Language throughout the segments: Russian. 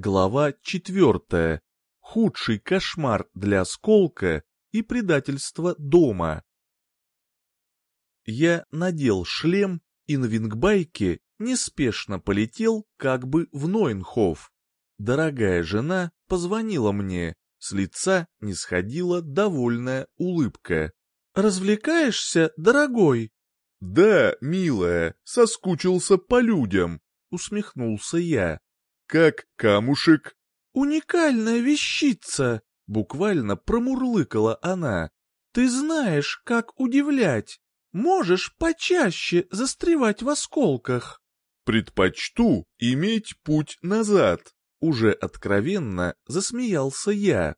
Глава четвертая. Худший кошмар для осколка и предательство дома. Я надел шлем и на вингбайке неспешно полетел как бы в Нойнхоф. Дорогая жена позвонила мне, с лица не сходила довольная улыбка. «Развлекаешься, дорогой?» «Да, милая, соскучился по людям», — усмехнулся я. «Как камушек?» «Уникальная вещица!» — буквально промурлыкала она. «Ты знаешь, как удивлять. Можешь почаще застревать в осколках». «Предпочту иметь путь назад», — уже откровенно засмеялся я.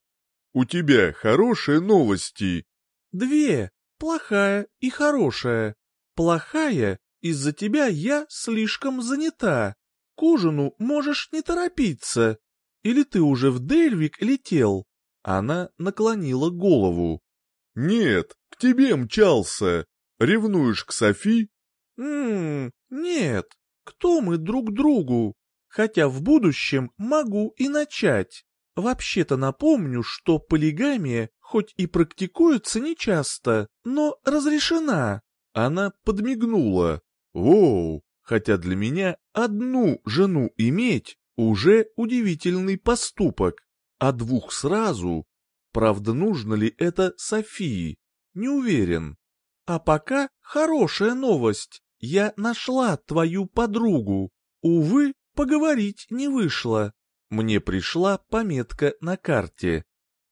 «У тебя хорошие новости». «Две, плохая и хорошая. Плохая, из-за тебя я слишком занята. К ужину можешь не торопиться. Или ты уже в Дельвик летел?» Она наклонила голову. «Нет, к тебе мчался. Ревнуешь к Софи?» «Ммм, нет. Кто мы друг другу? Хотя в будущем могу и начать. Вообще-то напомню, что полигамия хоть и практикуется нечасто, но разрешена». Она подмигнула. «Воу, хотя для меня одну жену иметь уже удивительный поступок, а двух сразу. Правда, нужно ли это Софии? Не уверен. А пока хорошая новость. Я нашла твою подругу. Увы, поговорить не вышло. Мне пришла пометка на карте.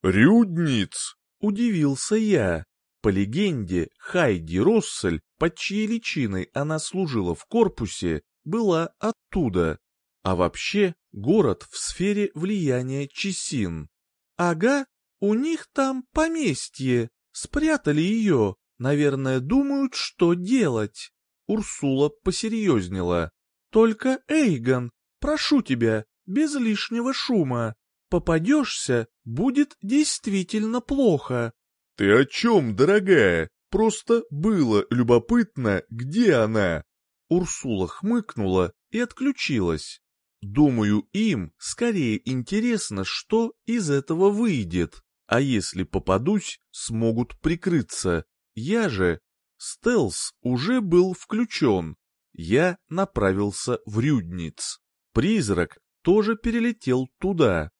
«Рюдниц!» — удивился я. По легенде, Хайди Россель, под чьей личиной она служила в корпусе, была оттуда. А вообще, город в сфере влияния Чесин. Ага, у них там поместье, спрятали ее, наверное, думают, что делать. Урсула посерьезнела. Только, Эйгон, прошу тебя, без лишнего шума. Попадешься, будет действительно плохо. «Ты о чем, дорогая? Просто было любопытно, где она?» Урсула хмыкнула и отключилась. Думаю, им скорее интересно, что из этого выйдет. А если попадусь, смогут прикрыться. Я же... Стелс уже был включен. Я направился в Рюдниц. Призрак тоже перелетел туда.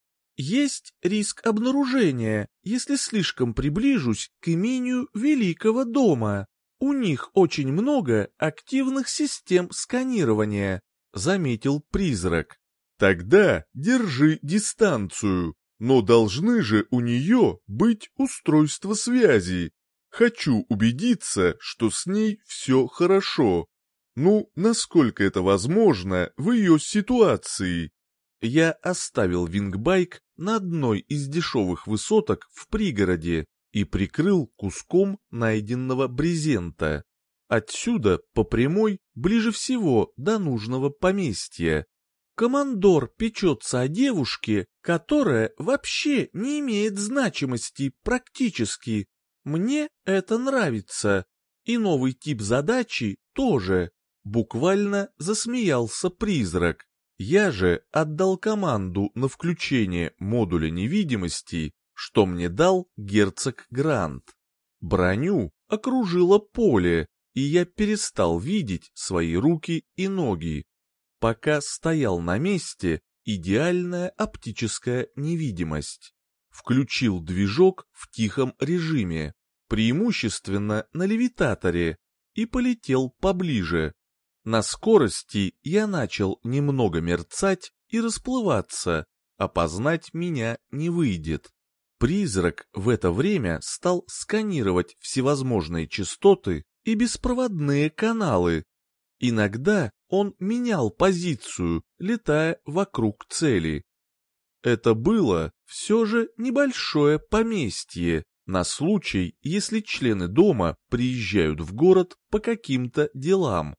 Есть риск обнаружения, если слишком приближусь к имению Великого дома. У них очень много активных систем сканирования, заметил призрак. Тогда держи дистанцию, но должны же у нее быть устройства связи. Хочу убедиться, что с ней все хорошо. Ну, насколько это возможно в ее ситуации? Я оставил вингбайк на одной из дешевых высоток в пригороде и прикрыл куском найденного брезента. Отсюда, по прямой, ближе всего до нужного поместья. Командор печется о девушке, которая вообще не имеет значимости практически. Мне это нравится. И новый тип задачи тоже. Буквально засмеялся призрак. Я же отдал команду на включение модуля невидимости, что мне дал герцог Грант. Броню окружило поле, и я перестал видеть свои руки и ноги. Пока стоял на месте, идеальная оптическая невидимость. Включил движок в тихом режиме, преимущественно на левитаторе, и полетел поближе. На скорости я начал немного мерцать и расплываться, опознать меня не выйдет. Призрак в это время стал сканировать всевозможные частоты и беспроводные каналы. Иногда он менял позицию, летая вокруг цели. Это было все же небольшое поместье, на случай, если члены дома приезжают в город по каким-то делам.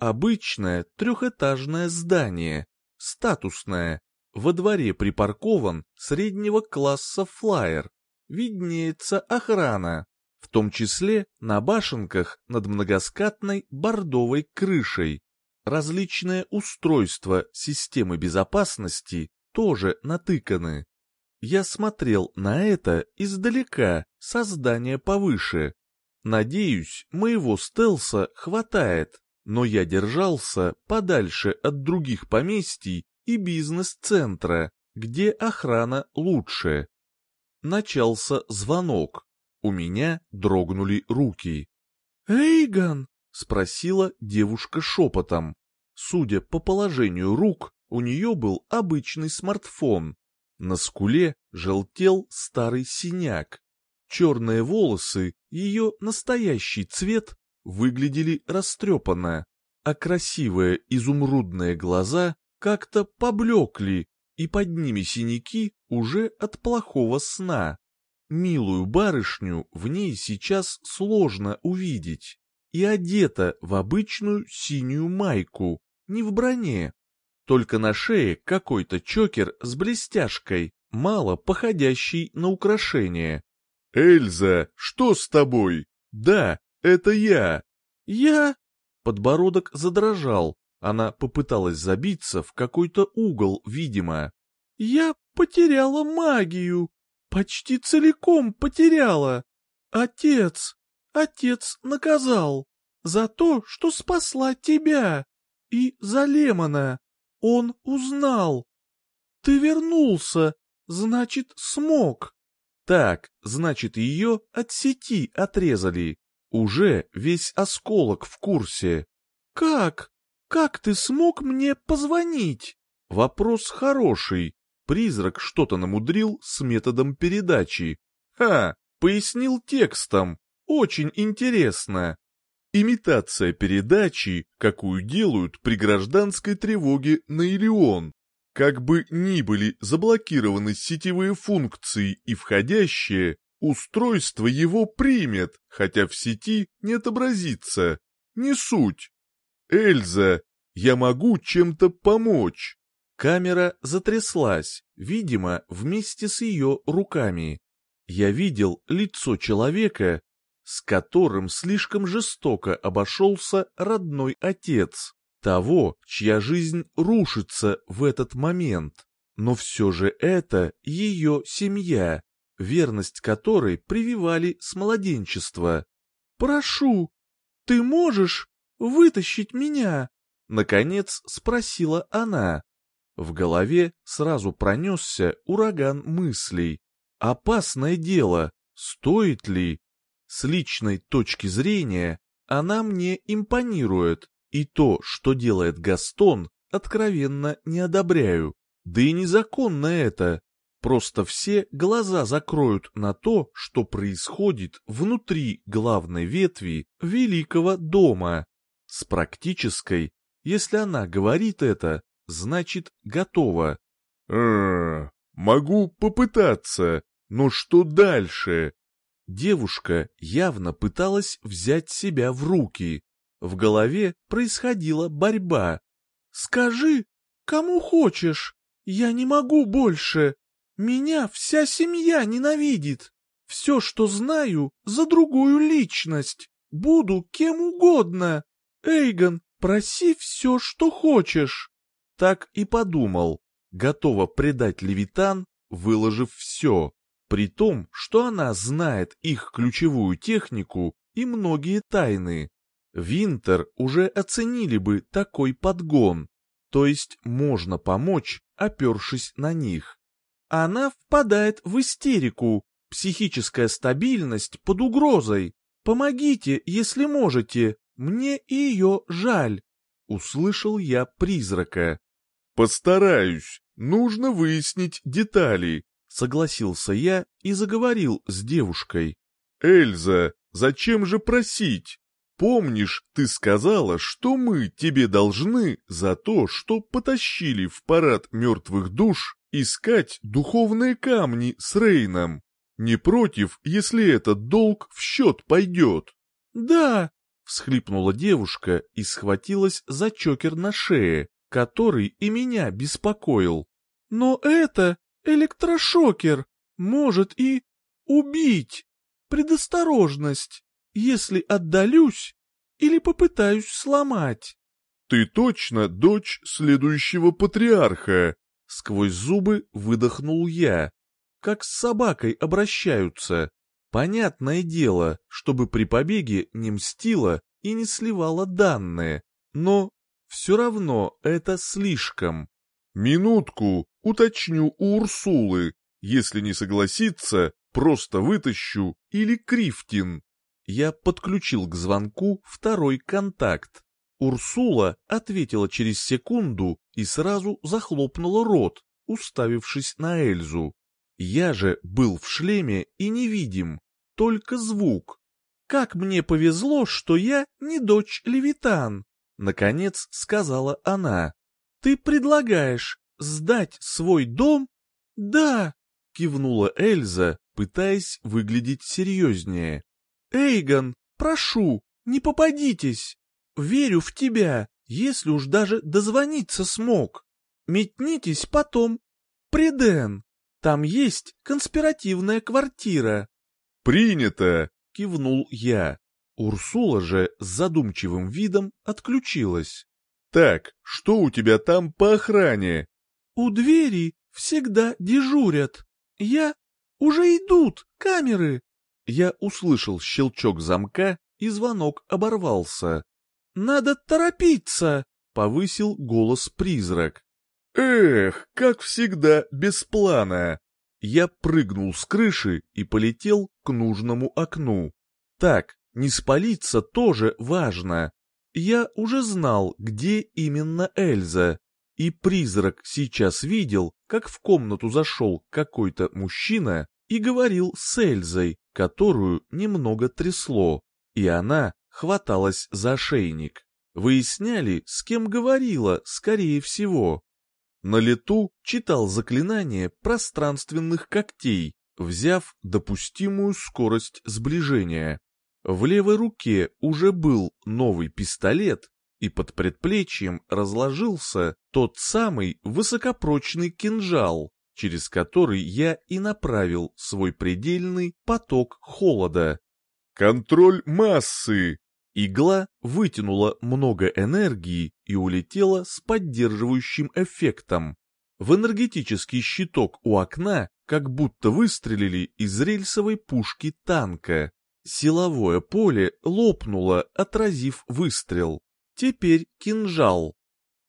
Обычное трехэтажное здание, статусное. Во дворе припаркован среднего класса флайер. Виднеется охрана, в том числе на башенках над многоскатной бордовой крышей. Различные устройства системы безопасности тоже натыканы. Я смотрел на это издалека, со здания повыше. Надеюсь, моего стелса хватает, но я держался подальше от других поместий и бизнес-центра, где охрана лучше. Начался звонок. У меня дрогнули руки. «Эйгон!» — спросила девушка шепотом. Судя по положению рук, у нее был обычный смартфон. На скуле желтел старый синяк. Черные волосы, ее настоящий цвет, выглядели растрепанно, а красивые изумрудные глаза как-то поблекли, и под ними синяки уже от плохого сна. Милую барышню в ней сейчас сложно увидеть. И одета в обычную синюю майку, не в броне. Только на шее какой-то чокер с блестяшкой, мало походящий на украшение. «Эльза, что с тобой? Да, это я!» «Я?» Подбородок задрожал, она попыталась забиться в какой-то угол, видимо. «Я потеряла магию!» Почти целиком потеряла. Отец, отец наказал за то, что спасла тебя. И за Лемона. Он узнал. Ты вернулся, значит, смог. Так, значит, ее от сети отрезали. Уже весь осколок в курсе. Как? Как ты смог мне позвонить? Вопрос хороший, Призрак что-то намудрил с методом передачи. Ха, пояснил текстом. Очень интересно. Имитация передачи, какую делают при гражданской тревоге на Илион. Как бы ни были заблокированы сетевые функции и входящие, устройство его примет, хотя в сети не отобразится. Не суть. Эльза, я могу чем-то помочь. Камера затряслась, видимо, вместе с ее руками. Я видел лицо человека, с которым слишком жестоко обошелся родной отец, того, чья жизнь рушится в этот момент. Но все же это ее семья, верность которой прививали с младенчества. «Прошу, ты можешь вытащить меня?» Наконец спросила она. В голове сразу пронесся ураган мыслей. Опасное дело, стоит ли? С личной точки зрения она мне импонирует, и то, что делает Гастон, откровенно не одобряю. Да и незаконно это. Просто все глаза закроют на то, что происходит внутри главной ветви Великого дома. С практической, если она говорит это, значит, готово. «Э, могу попытаться, но что дальше?» Девушка явно пыталась взять себя в руки. В голове происходила борьба. «Скажи, кому хочешь, я не могу больше. Меня вся семья ненавидит. Все, что знаю, за другую личность. Буду кем угодно. Эйгон, проси все, что хочешь» так и подумал, готова предать Левитан, выложив все, при том, что она знает их ключевую технику и многие тайны. Винтер уже оценили бы такой подгон, то есть можно помочь, опершись на них. Она впадает в истерику, психическая стабильность под угрозой. Помогите, если можете, мне ее жаль. Услышал я призрака. «Постараюсь. Нужно выяснить детали», — согласился я и заговорил с девушкой. «Эльза, зачем же просить? Помнишь, ты сказала, что мы тебе должны за то, что потащили в парад мертвых душ искать духовные камни с Рейном? Не против, если этот долг в счет пойдет?» «Да», — всхлипнула девушка и схватилась за чокер на шее, который и меня беспокоил. Но это электрошокер, может и убить. Предосторожность, если отдалюсь или попытаюсь сломать. Ты точно дочь следующего патриарха? Сквозь зубы выдохнул я. Как с собакой обращаются. Понятное дело, чтобы при побеге не мстила и не сливала данные, но все равно это слишком. Минутку, уточню у Урсулы. Если не согласится, просто вытащу или Крифтин. Я подключил к звонку второй контакт. Урсула ответила через секунду и сразу захлопнула рот, уставившись на Эльзу. Я же был в шлеме и невидим, только звук. Как мне повезло, что я не дочь Левитан, наконец сказала она. Ты предлагаешь сдать свой дом? Да, кивнула Эльза, пытаясь выглядеть серьезнее. Эйгон, прошу, не попадитесь. Верю в тебя, если уж даже дозвониться смог. Метнитесь потом. Преден. Там есть конспиративная квартира. Принято, кивнул я. Урсула же с задумчивым видом отключилась. Так, что у тебя там по охране? У двери всегда дежурят. Я... Уже идут камеры. Я услышал щелчок замка, и звонок оборвался. «Надо торопиться!» — повысил голос призрак. «Эх, как всегда, без плана!» Я прыгнул с крыши и полетел к нужному окну. Так, не спалиться тоже важно. Я уже знал, где именно Эльза, и призрак сейчас видел, как в комнату зашел какой-то мужчина и говорил с Эльзой, которую немного трясло, и она хваталась за шейник. Выясняли, с кем говорила, скорее всего. На лету читал заклинание пространственных когтей, взяв допустимую скорость сближения. В левой руке уже был новый пистолет, и под предплечьем разложился тот самый высокопрочный кинжал, через который я и направил свой предельный поток холода. «Контроль массы!» Игла вытянула много энергии и улетела с поддерживающим эффектом. В энергетический щиток у окна как будто выстрелили из рельсовой пушки танка. Силовое поле лопнуло, отразив выстрел. Теперь кинжал.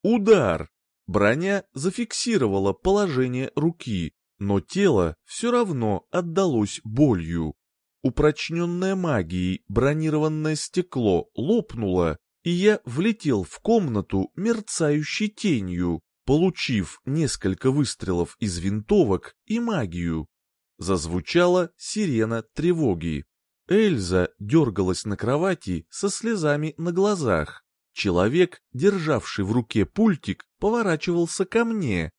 Удар. Броня зафиксировала положение руки, но тело все равно отдалось болью. Упрочненное магией бронированное стекло лопнуло, и я влетел в комнату мерцающей тенью, получив несколько выстрелов из винтовок и магию. Зазвучала сирена тревоги. Эльза дергалась на кровати со слезами на глазах. Человек, державший в руке пультик, поворачивался ко мне.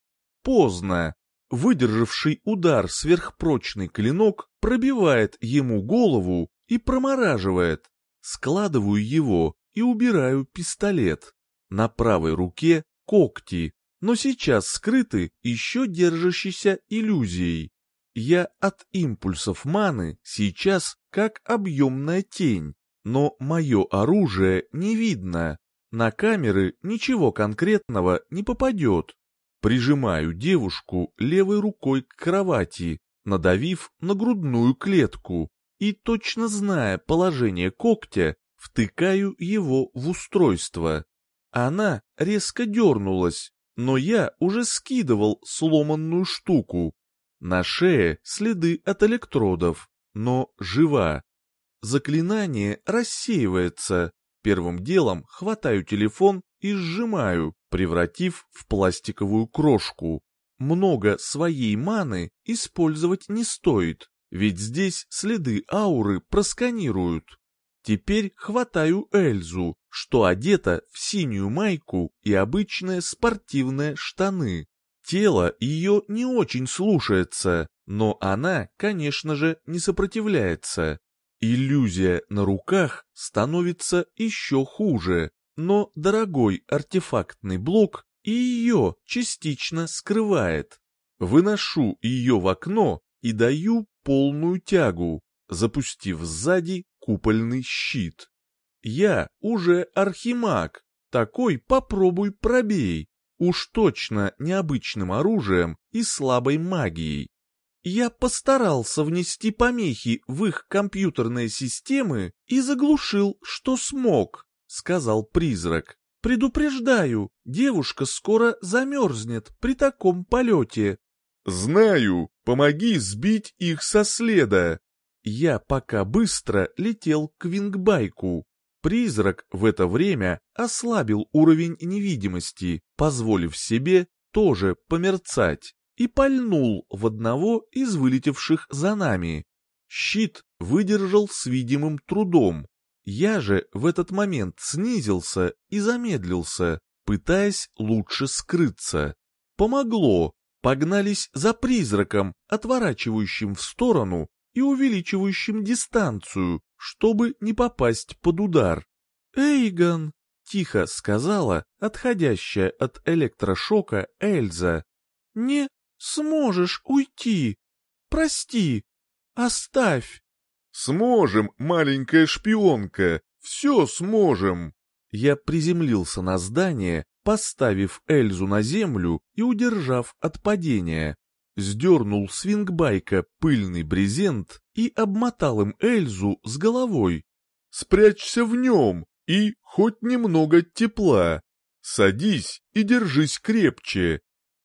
Поздно. Выдержавший удар сверхпрочный клинок пробивает ему голову и промораживает. Складываю его и убираю пистолет. На правой руке когти, но сейчас скрыты еще держащейся иллюзией. Я от импульсов маны сейчас как объемная тень, но мое оружие не видно. На камеры ничего конкретного не попадет. Прижимаю девушку левой рукой к кровати, надавив на грудную клетку, и, точно зная положение когтя, втыкаю его в устройство. Она резко дернулась, но я уже скидывал сломанную штуку. На шее следы от электродов, но жива. Заклинание рассеивается, Первым делом хватаю телефон и сжимаю, превратив в пластиковую крошку. Много своей маны использовать не стоит, ведь здесь следы ауры просканируют. Теперь хватаю Эльзу, что одета в синюю майку и обычные спортивные штаны. Тело ее не очень слушается, но она, конечно же, не сопротивляется. Иллюзия на руках становится еще хуже, но дорогой артефактный блок и ее частично скрывает. Выношу ее в окно и даю полную тягу, запустив сзади купольный щит. Я уже архимаг, такой попробуй пробей. Уж точно необычным оружием и слабой магией. Я постарался внести помехи в их компьютерные системы и заглушил, что смог, сказал призрак. Предупреждаю, девушка скоро замерзнет при таком полете. Знаю, помоги сбить их со следа. Я пока быстро летел к вингбайку. Призрак в это время ослабил уровень невидимости, позволив себе тоже померцать, и пальнул в одного из вылетевших за нами. Щит выдержал с видимым трудом. Я же в этот момент снизился и замедлился, пытаясь лучше скрыться. Помогло, погнались за призраком, отворачивающим в сторону и увеличивающим дистанцию, чтобы не попасть под удар. «Эйгон!» — тихо сказала отходящая от электрошока Эльза. «Не сможешь уйти. Прости. Оставь». «Сможем, маленькая шпионка, все сможем». Я приземлился на здание, поставив Эльзу на землю и удержав от падения сдернул с вингбайка пыльный брезент и обмотал им Эльзу с головой. «Спрячься в нем и хоть немного тепла. Садись и держись крепче».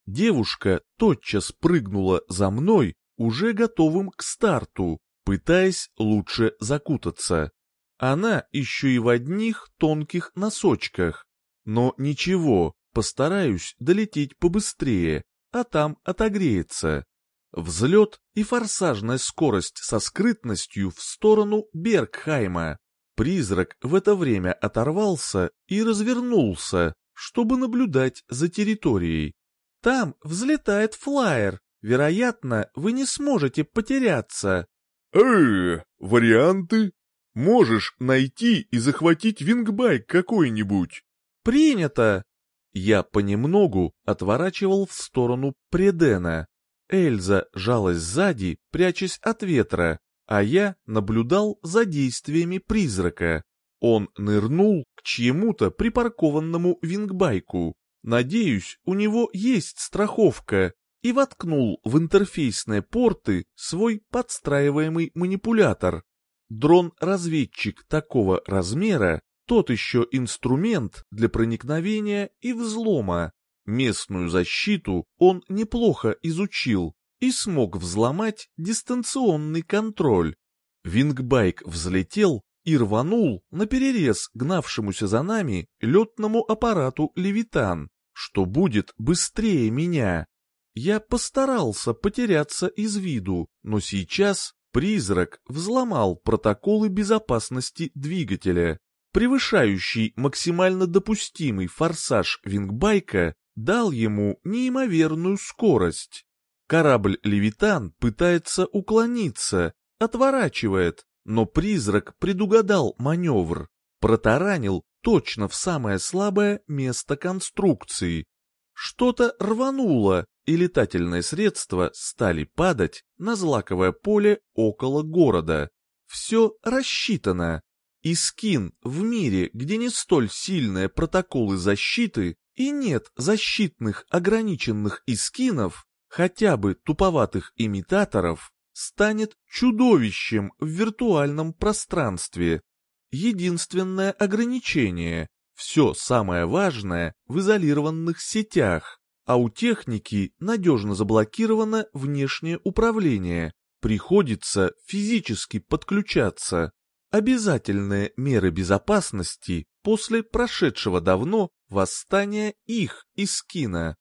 Девушка тотчас прыгнула за мной, уже готовым к старту, пытаясь лучше закутаться. Она еще и в одних тонких носочках. Но ничего, постараюсь долететь побыстрее а там отогреется. Взлет и форсажная скорость со скрытностью в сторону Бергхайма. Призрак в это время оторвался и развернулся, чтобы наблюдать за территорией. Там взлетает флайер. Вероятно, вы не сможете потеряться. Э, варианты? Можешь найти и захватить вингбайк какой-нибудь. Принято. Я понемногу отворачивал в сторону Предена. Эльза жалась сзади, прячась от ветра, а я наблюдал за действиями призрака. Он нырнул к чьему-то припаркованному вингбайку. Надеюсь, у него есть страховка, и воткнул в интерфейсные порты свой подстраиваемый манипулятор. Дрон-разведчик такого размера тот еще инструмент для проникновения и взлома. Местную защиту он неплохо изучил и смог взломать дистанционный контроль. Вингбайк взлетел и рванул на перерез гнавшемуся за нами летному аппарату «Левитан», что будет быстрее меня. Я постарался потеряться из виду, но сейчас призрак взломал протоколы безопасности двигателя превышающий максимально допустимый форсаж вингбайка, дал ему неимоверную скорость. Корабль «Левитан» пытается уклониться, отворачивает, но призрак предугадал маневр, протаранил точно в самое слабое место конструкции. Что-то рвануло, и летательные средства стали падать на злаковое поле около города. Все рассчитано. И скин в мире, где не столь сильные протоколы защиты и нет защитных ограниченных искинов, хотя бы туповатых имитаторов, станет чудовищем в виртуальном пространстве. Единственное ограничение – все самое важное в изолированных сетях, а у техники надежно заблокировано внешнее управление, приходится физически подключаться обязательные меры безопасности после прошедшего давно восстания их из кино.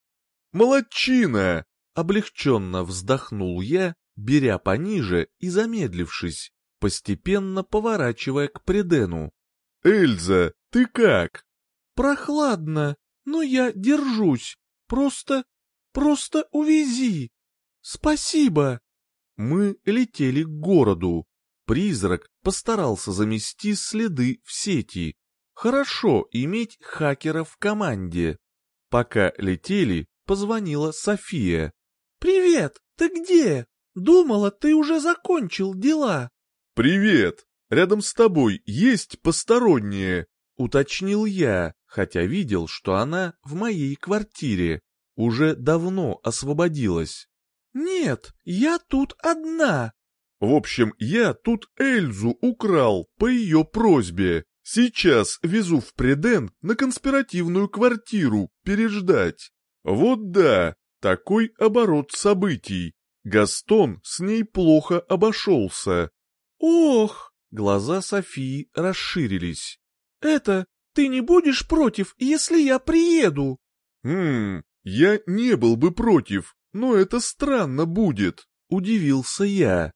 «Молодчина!» — облегченно вздохнул я, беря пониже и замедлившись, постепенно поворачивая к Предену. «Эльза, ты как?» «Прохладно, но я держусь. Просто, просто увези. Спасибо!» Мы летели к городу, Призрак постарался замести следы в сети. Хорошо иметь хакера в команде. Пока летели, позвонила София. «Привет, ты где? Думала, ты уже закончил дела». «Привет, рядом с тобой есть посторонние?» — уточнил я, хотя видел, что она в моей квартире, уже давно освободилась. «Нет, я тут одна». «В общем, я тут Эльзу украл по ее просьбе. Сейчас везу в Преден на конспиративную квартиру переждать. Вот да, такой оборот событий. Гастон с ней плохо обошелся. Ох, глаза Софии расширились. Это, ты не будешь против, если я приеду? Хм, я не был бы против, но это странно будет, удивился я.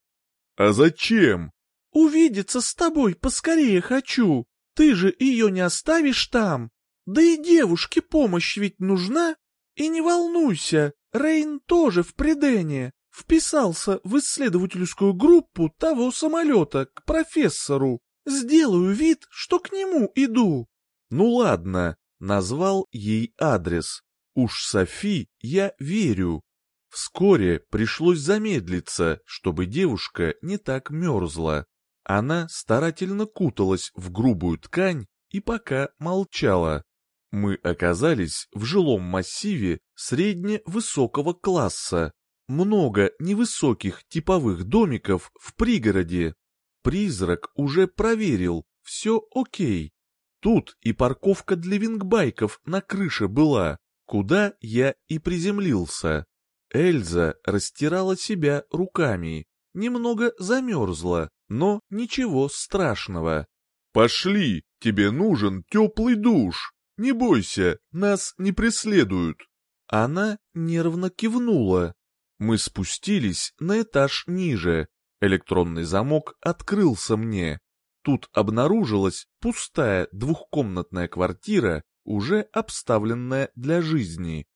А зачем? Увидеться с тобой поскорее хочу. Ты же ее не оставишь там. Да и девушке помощь ведь нужна. И не волнуйся, Рейн тоже в Придене. Вписался в исследовательскую группу того самолета к профессору. Сделаю вид, что к нему иду. Ну ладно, назвал ей адрес. Уж Софи я верю. Вскоре пришлось замедлиться, чтобы девушка не так мерзла. Она старательно куталась в грубую ткань и пока молчала. Мы оказались в жилом массиве средне-высокого класса. Много невысоких типовых домиков в пригороде. Призрак уже проверил, все окей. Тут и парковка для вингбайков на крыше была, куда я и приземлился. Эльза растирала себя руками, немного замерзла, но ничего страшного. «Пошли, тебе нужен теплый душ!» Не бойся, нас не преследуют. Она нервно кивнула. Мы спустились на этаж ниже. Электронный замок открылся мне. Тут обнаружилась пустая двухкомнатная квартира, уже обставленная для жизни.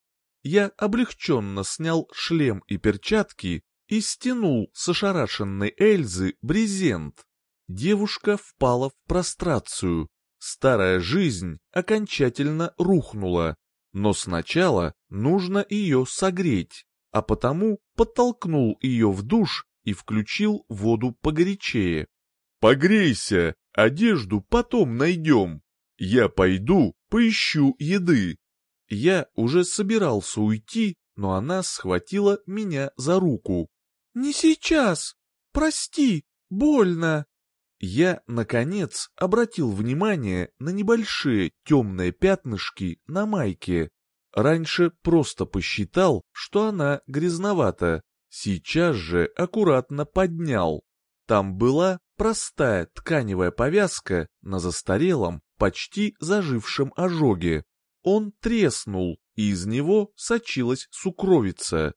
Я облегченно снял шлем и перчатки и стянул с ошарашенной Эльзы брезент. Девушка впала в прострацию. Старая жизнь окончательно рухнула, но сначала нужно ее согреть, а потому подтолкнул ее в душ и включил воду погорячее. «Погрейся, одежду потом найдем. Я пойду поищу еды». Я уже собирался уйти, но она схватила меня за руку. «Не сейчас! Прости, больно!» я, наконец, обратил внимание на небольшие темные пятнышки на майке. Раньше просто посчитал, что она грязновата, сейчас же аккуратно поднял. Там была простая тканевая повязка на застарелом, почти зажившем ожоге. Он треснул, и из него сочилась сукровица.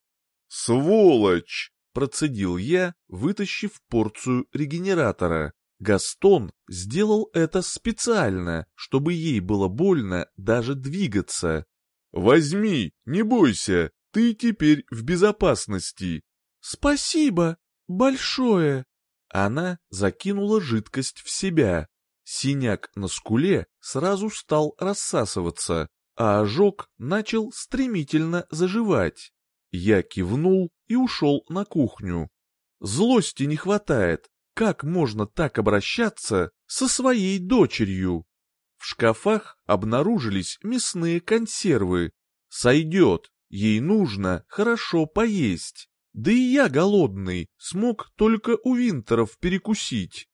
«Сволочь!» — процедил я, вытащив порцию регенератора. Гастон сделал это специально, чтобы ей было больно даже двигаться. «Возьми, не бойся, ты теперь в безопасности». «Спасибо большое». Она закинула жидкость в себя. Синяк на скуле сразу стал рассасываться, а ожог начал стремительно заживать. Я кивнул и ушел на кухню. Злости не хватает, как можно так обращаться со своей дочерью? В шкафах обнаружились мясные консервы. Сойдет, ей нужно хорошо поесть. Да и я голодный, смог только у Винтеров перекусить.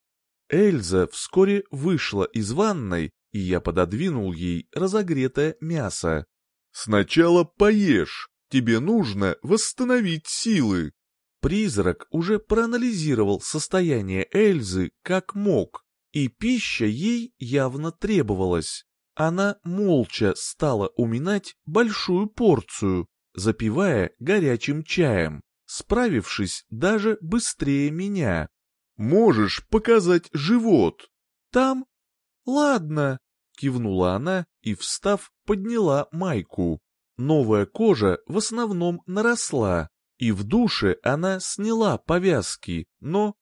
Эльза вскоре вышла из ванной, и я пододвинул ей разогретое мясо. «Сначала поешь, тебе нужно восстановить силы», Призрак уже проанализировал состояние Эльзы как мог, и пища ей явно требовалась. Она молча стала уминать большую порцию, запивая горячим чаем, справившись даже быстрее меня. «Можешь показать живот?» «Там?» «Ладно», — кивнула она и, встав, подняла майку. Новая кожа в основном наросла, и в душе она сняла повязки, но...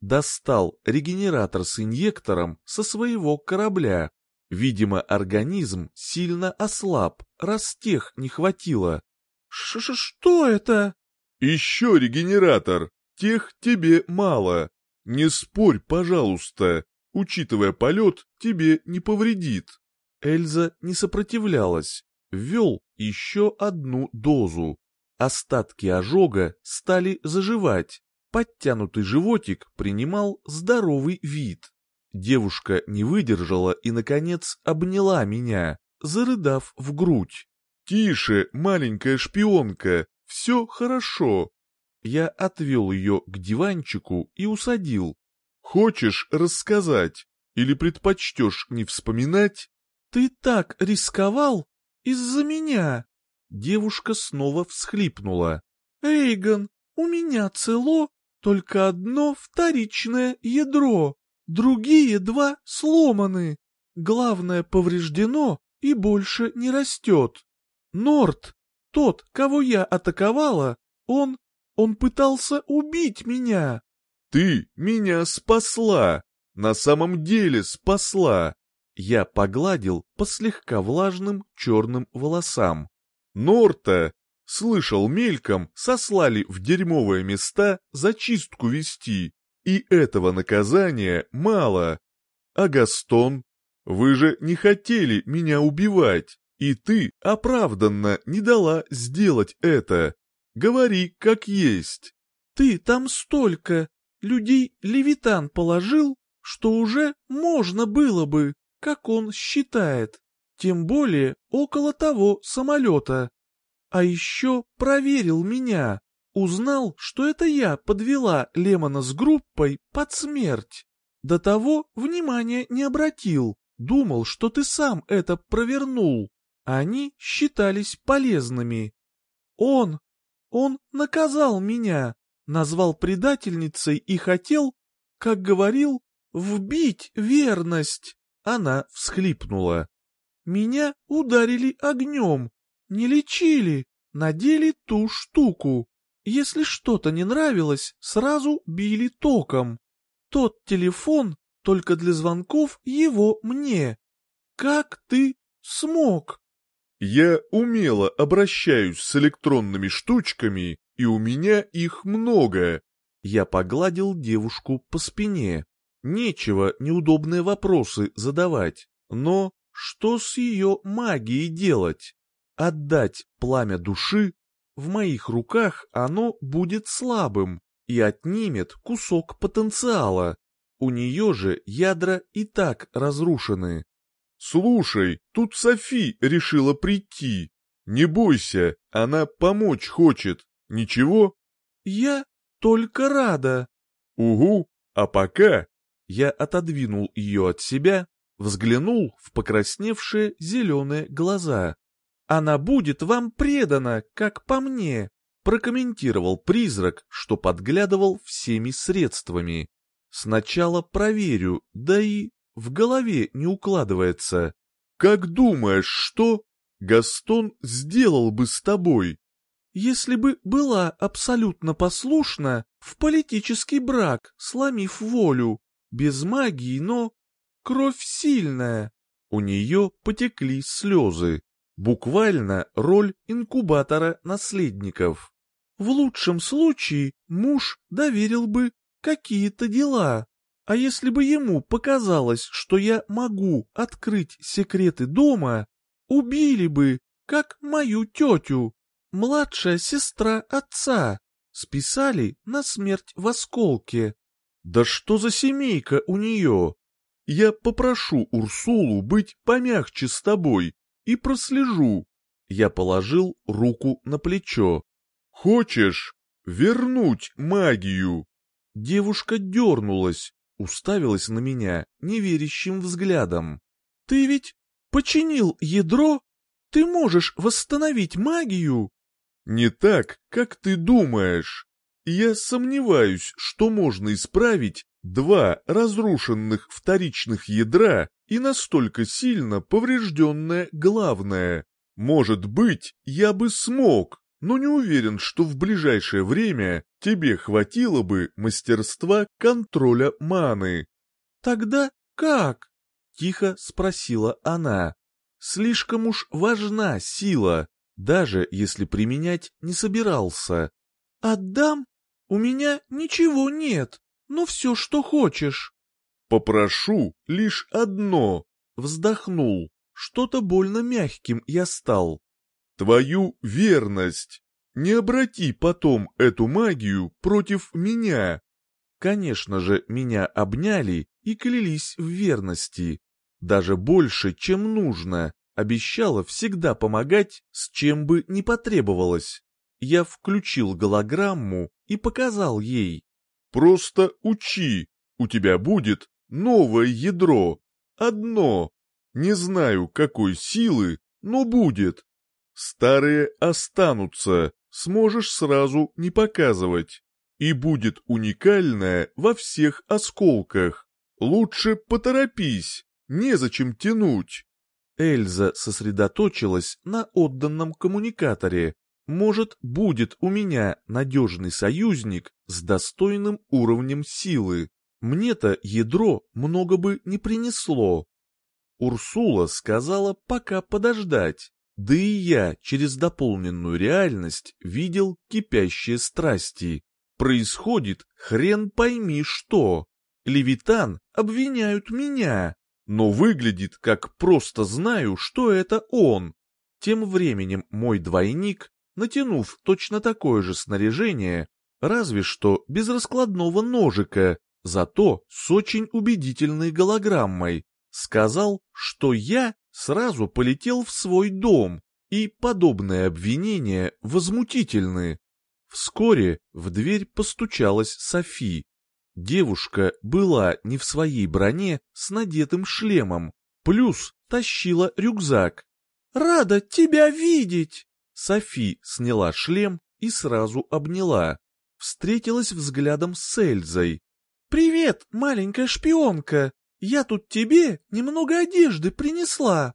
Достал регенератор с инъектором со своего корабля. Видимо, организм сильно ослаб, раз тех не хватило. Ш -ш «Что это?» «Еще регенератор. Тех тебе мало. Не спорь, пожалуйста. Учитывая полет, тебе не повредит». Эльза не сопротивлялась, ввел еще одну дозу. Остатки ожога стали заживать, подтянутый животик принимал здоровый вид. Девушка не выдержала и, наконец, обняла меня, зарыдав в грудь. «Тише, маленькая шпионка, все хорошо». Я отвел ее к диванчику и усадил. «Хочешь рассказать? Или предпочтешь не вспоминать?» «Ты так рисковал из-за меня!» Девушка снова всхлипнула. «Эйгон, у меня цело только одно вторичное ядро, другие два сломаны. Главное повреждено и больше не растет. Норт, тот, кого я атаковала, он... он пытался убить меня. Ты меня спасла, на самом деле спасла. Я погладил по слегка влажным черным волосам. Норта, слышал мельком, сослали в дерьмовые места зачистку вести, и этого наказания мало. А Гастон, вы же не хотели меня убивать, и ты оправданно не дала сделать это. Говори как есть. Ты там столько людей Левитан положил, что уже можно было бы, как он считает, тем более около того самолета. А еще проверил меня, узнал, что это я подвела Лемона с группой под смерть. До того внимания не обратил, думал, что ты сам это провернул. Они считались полезными. Он, он наказал меня, назвал предательницей и хотел, как говорил, вбить верность. Она всхлипнула. Меня ударили огнем, не лечили, надели ту штуку. Если что-то не нравилось, сразу били током. Тот телефон только для звонков его мне. Как ты смог? Я умело обращаюсь с электронными штучками, и у меня их много. Я погладил девушку по спине. Нечего неудобные вопросы задавать, но что с ее магией делать? Отдать пламя души? В моих руках оно будет слабым и отнимет кусок потенциала. У нее же ядра и так разрушены. «Слушай, тут Софи решила прийти. Не бойся, она помочь хочет. Ничего?» «Я только рада». «Угу, а пока...» Я отодвинул ее от себя взглянул в покрасневшие зеленые глаза. «Она будет вам предана, как по мне», прокомментировал призрак, что подглядывал всеми средствами. «Сначала проверю, да и в голове не укладывается. Как думаешь, что Гастон сделал бы с тобой?» «Если бы была абсолютно послушна в политический брак, сломив волю, без магии, но Кровь сильная. У нее потекли слезы. Буквально роль инкубатора наследников. В лучшем случае муж доверил бы какие-то дела. А если бы ему показалось, что я могу открыть секреты дома, убили бы, как мою тетю, младшая сестра отца, списали на смерть в осколке. Да что за семейка у нее? Я попрошу Урсулу быть помягче с тобой и прослежу. Я положил руку на плечо. Хочешь вернуть магию? Девушка дернулась, уставилась на меня неверящим взглядом. Ты ведь починил ядро? Ты можешь восстановить магию? Не так, как ты думаешь. Я сомневаюсь, что можно исправить Два разрушенных вторичных ядра и настолько сильно поврежденное главное. Может быть, я бы смог, но не уверен, что в ближайшее время тебе хватило бы мастерства контроля маны. Тогда как? Тихо спросила она. Слишком уж важна сила, даже если применять не собирался. Отдам? У меня ничего нет ну все, что хочешь. Попрошу лишь одно, вздохнул, что-то больно мягким я стал. Твою верность. Не обрати потом эту магию против меня. Конечно же, меня обняли и клялись в верности. Даже больше, чем нужно, обещала всегда помогать, с чем бы ни потребовалось. Я включил голограмму и показал ей. «Просто учи, у тебя будет новое ядро, одно. Не знаю, какой силы, но будет. Старые останутся, сможешь сразу не показывать. И будет уникальное во всех осколках. Лучше поторопись, незачем тянуть. Эльза сосредоточилась на отданном коммуникаторе. Может, будет у меня надежный союзник с достойным уровнем силы. Мне-то ядро много бы не принесло. Урсула сказала пока подождать. Да и я через дополненную реальность видел кипящие страсти. Происходит хрен пойми что. Левитан обвиняют меня, но выглядит как просто знаю, что это он. Тем временем мой двойник, натянув точно такое же снаряжение, разве что без раскладного ножика, зато с очень убедительной голограммой, сказал, что я сразу полетел в свой дом, и подобные обвинения возмутительны. Вскоре в дверь постучалась Софи. Девушка была не в своей броне с надетым шлемом, плюс тащила рюкзак. «Рада тебя видеть!» Софи сняла шлем и сразу обняла. Встретилась взглядом с Эльзой. «Привет, маленькая шпионка! Я тут тебе немного одежды принесла.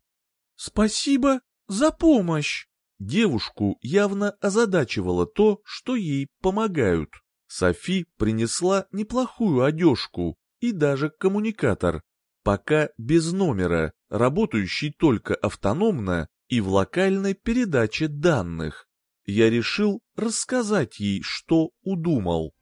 Спасибо за помощь. Девушку явно озадачивало то, что ей помогают. Софи принесла неплохую одежку и даже коммуникатор, пока без номера, работающий только автономно и в локальной передаче данных. Я решил рассказать ей, что удумал.